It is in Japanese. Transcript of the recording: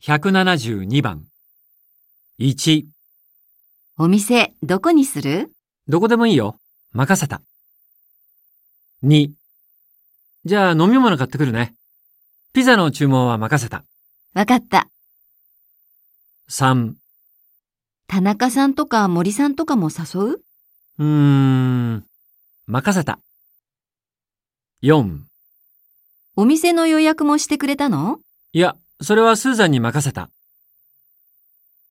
172番。1、お店、どこにする？どこでもいいよ。任せた。2、じゃあ飲み物買ってくるね。ピザの注文は任せた。わかった。3、田中さんとか森さんとかも誘う？うーん、任せた。4、お店の予約もしてくれたの？いや、それはスーザンに任せた。